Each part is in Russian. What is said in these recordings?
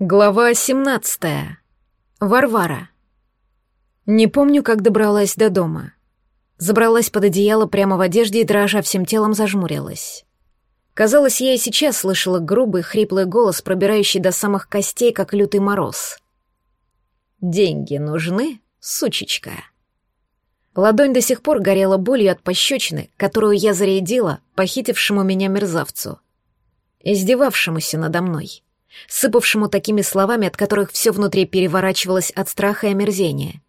Глава 17. Варвара. Не помню, как добралась до дома. Забралась под одеяло прямо в одежде и, дрожа всем телом, зажмурилась. Казалось, я и сейчас слышала грубый, хриплый голос, пробирающий до самых костей, как лютый мороз. «Деньги нужны, сучечка?» Ладонь до сих пор горела болью от пощечины, которую я зарядила похитившему меня мерзавцу, издевавшемуся надо мной сыпавшему такими словами, от которых все внутри переворачивалось от страха и омерзения.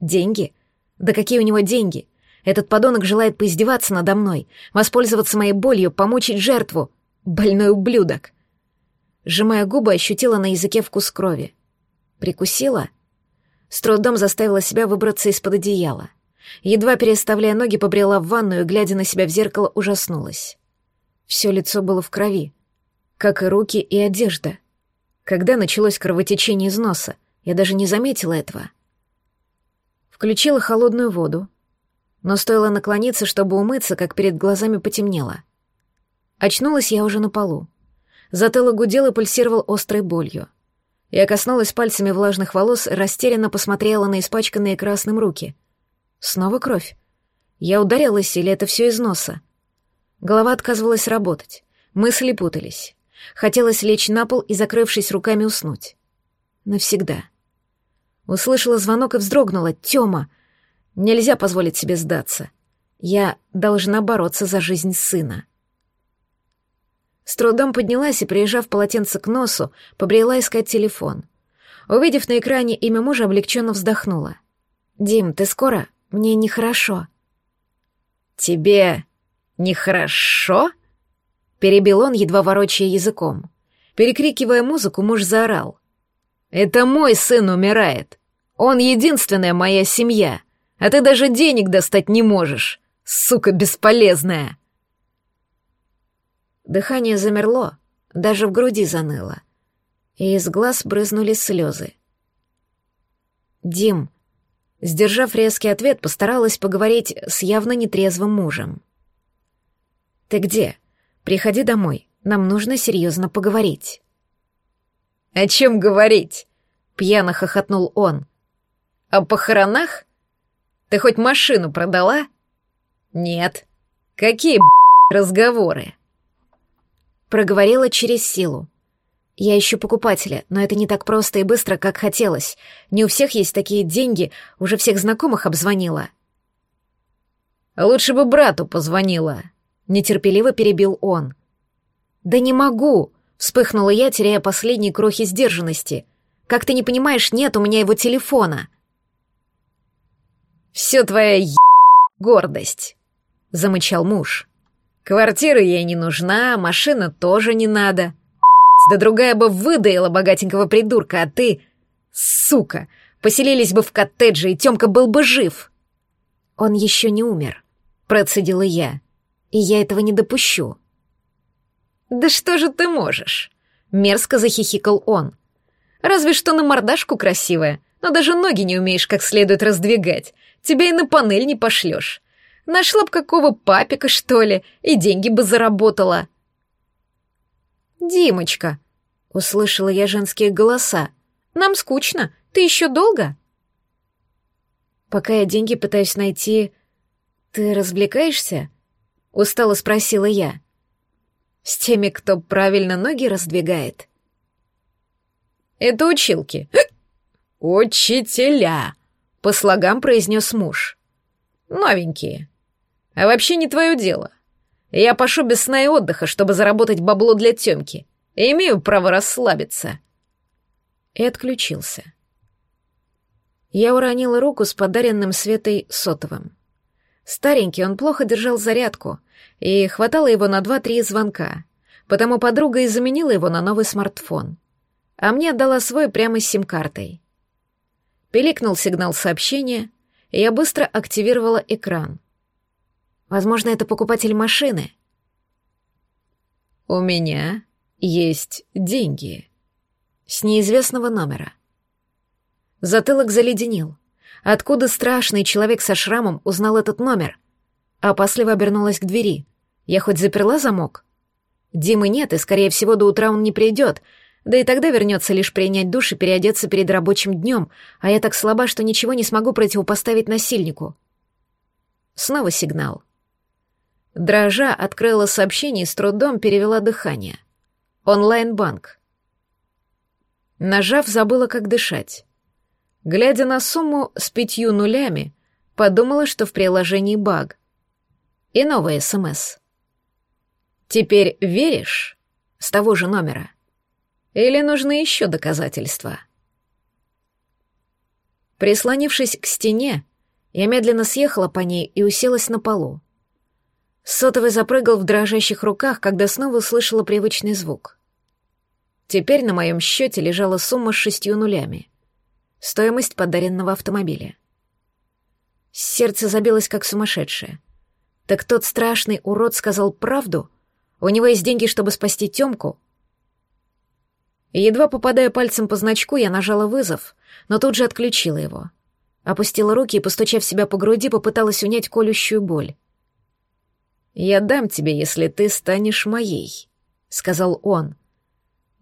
Деньги? Да какие у него деньги? Этот подонок желает поиздеваться надо мной, воспользоваться моей болью, помучить жертву. Больной ублюдок. Сжимая губы, ощутила на языке вкус крови. Прикусила? С трудом заставила себя выбраться из-под одеяла. Едва переставляя ноги, побрела в ванную, глядя на себя в зеркало, ужаснулась. Все лицо было в крови как и руки и одежда. Когда началось кровотечение из носа, я даже не заметила этого. Включила холодную воду, но стоило наклониться, чтобы умыться, как перед глазами потемнело. Очнулась я уже на полу. Затылок гудел и пульсировал острой болью. Я коснулась пальцами влажных волос растерянно посмотрела на испачканные красным руки. Снова кровь. Я ударилась, или это все из носа? Голова отказывалась работать. Мысли путались. Хотелось лечь на пол и, закрывшись руками, уснуть. Навсегда. Услышала звонок и вздрогнула. Тёма! Нельзя позволить себе сдаться. Я должна бороться за жизнь сына. С трудом поднялась и, приезжав полотенце к носу, побрела искать телефон. Увидев на экране имя мужа, облегченно вздохнула. «Дим, ты скоро? Мне нехорошо». «Тебе нехорошо?» Перебил он, едва ворочая языком. Перекрикивая музыку, муж заорал. «Это мой сын умирает. Он единственная моя семья, а ты даже денег достать не можешь, сука бесполезная!» Дыхание замерло, даже в груди заныло, и из глаз брызнули слезы. «Дим», сдержав резкий ответ, постаралась поговорить с явно нетрезвым мужем. «Ты где?» Приходи домой, нам нужно серьезно поговорить». «О чем говорить?» — пьяно хохотнул он. «О похоронах? Ты хоть машину продала?» «Нет». «Какие, разговоры?» Проговорила через силу. Я ищу покупателя, но это не так просто и быстро, как хотелось. Не у всех есть такие деньги, уже всех знакомых обзвонила. Лучше бы брату позвонила, нетерпеливо перебил он. «Да не могу!» — вспыхнула я, теряя последние крохи сдержанности. «Как ты не понимаешь, нет у меня его телефона!» «Все твоя е... гордость!» — замычал муж. «Квартира ей не нужна, машина тоже не надо. Да другая бы выдаила богатенького придурка, а ты... Сука! Поселились бы в коттедже, и Тёмка был бы жив!» «Он еще не умер», — процедила я и я этого не допущу». «Да что же ты можешь?» — мерзко захихикал он. «Разве что на мордашку красивая, но даже ноги не умеешь как следует раздвигать. Тебя и на панель не пошлешь. Нашла б какого папика, что ли, и деньги бы заработала». «Димочка», — услышала я женские голоса, — «нам скучно, ты еще долго?» «Пока я деньги пытаюсь найти, ты развлекаешься?» Устало спросила я. С теми, кто правильно ноги раздвигает. Это училки. Учителя, по слогам произнес муж. Новенькие. А вообще не твое дело. Я пошу без сна и отдыха, чтобы заработать бабло для Тёмки. И имею право расслабиться. И отключился. Я уронила руку с подаренным Светой сотовым. Старенький, он плохо держал зарядку, и хватало его на два-три звонка, потому подруга и заменила его на новый смартфон. А мне отдала свой прямо с сим-картой. Пиликнул сигнал сообщения, и я быстро активировала экран. Возможно, это покупатель машины. «У меня есть деньги». С неизвестного номера. Затылок заледенел. Откуда страшный человек со шрамом узнал этот номер? А опасливо обернулась к двери. Я хоть заперла замок? Димы нет, и, скорее всего, до утра он не придет. Да и тогда вернется лишь принять душ и переодеться перед рабочим днем, а я так слаба, что ничего не смогу противопоставить насильнику. Снова сигнал. Дрожа открыла сообщение и с трудом перевела дыхание. Онлайн-банк. Нажав, забыла, как дышать. Глядя на сумму с пятью нулями, подумала, что в приложении баг. И новая СМС. «Теперь веришь?» С того же номера. Или нужны еще доказательства? Прислонившись к стене, я медленно съехала по ней и уселась на полу. Сотовый запрыгал в дрожащих руках, когда снова услышала привычный звук. Теперь на моем счете лежала сумма с шестью нулями. Стоимость подаренного автомобиля. Сердце забилось как сумасшедшее. Так тот страшный урод сказал правду? У него есть деньги, чтобы спасти Тёмку? Едва попадая пальцем по значку, я нажала вызов, но тут же отключила его. Опустила руки и, постучав себя по груди, попыталась унять колющую боль. «Я дам тебе, если ты станешь моей», — сказал он.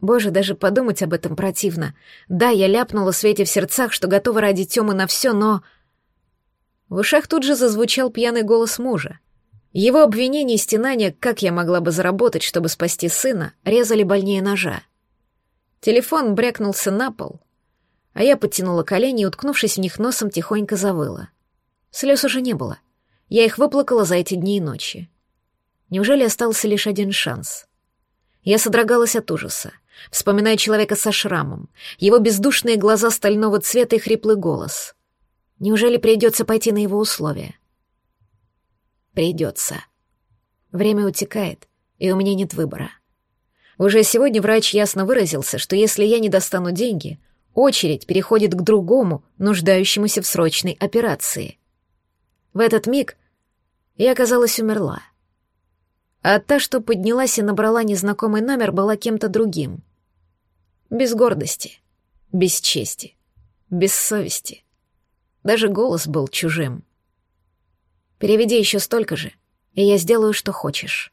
Боже, даже подумать об этом противно. Да, я ляпнула Свете в сердцах, что готова ради Тёмы на все, но... В ушах тут же зазвучал пьяный голос мужа. Его обвинения и стенания, как я могла бы заработать, чтобы спасти сына, резали больнее ножа. Телефон брякнулся на пол, а я подтянула колени и, уткнувшись в них носом, тихонько завыла. Слез уже не было. Я их выплакала за эти дни и ночи. Неужели остался лишь один шанс? Я содрогалась от ужаса, вспоминая человека со шрамом, его бездушные глаза стального цвета и хриплый голос. Неужели придется пойти на его условия? Придется. Время утекает, и у меня нет выбора. Уже сегодня врач ясно выразился, что если я не достану деньги, очередь переходит к другому, нуждающемуся в срочной операции. В этот миг я, оказалось, умерла. А та, что поднялась и набрала незнакомый номер, была кем-то другим. Без гордости, без чести, без совести. Даже голос был чужим. Переведи еще столько же, и я сделаю, что хочешь.